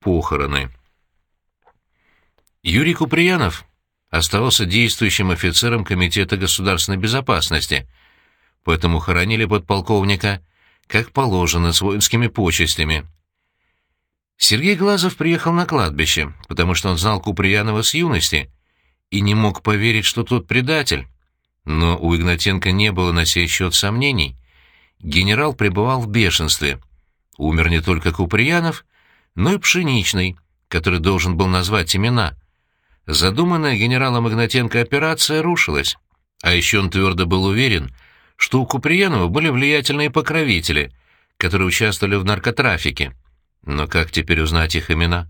похороны. Юрий Куприянов оставался действующим офицером Комитета государственной безопасности, поэтому хоронили подполковника, как положено, с воинскими почестями. Сергей Глазов приехал на кладбище, потому что он знал Куприянова с юности и не мог поверить, что тот предатель. Но у Игнатенко не было на сей счет сомнений. Генерал пребывал в бешенстве. Умер не только Куприянов, но и Пшеничный, который должен был назвать имена. Задуманная генералом Игнатенко операция рушилась. А еще он твердо был уверен, что у Куприянова были влиятельные покровители, которые участвовали в наркотрафике. Но как теперь узнать их имена?